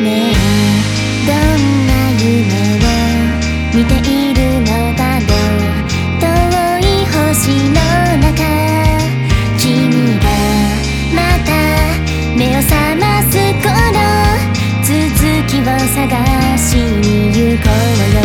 ねえどんな夢を見ているのだろう遠い星の中君がまた目を覚ます頃続きを探しに行こうよ。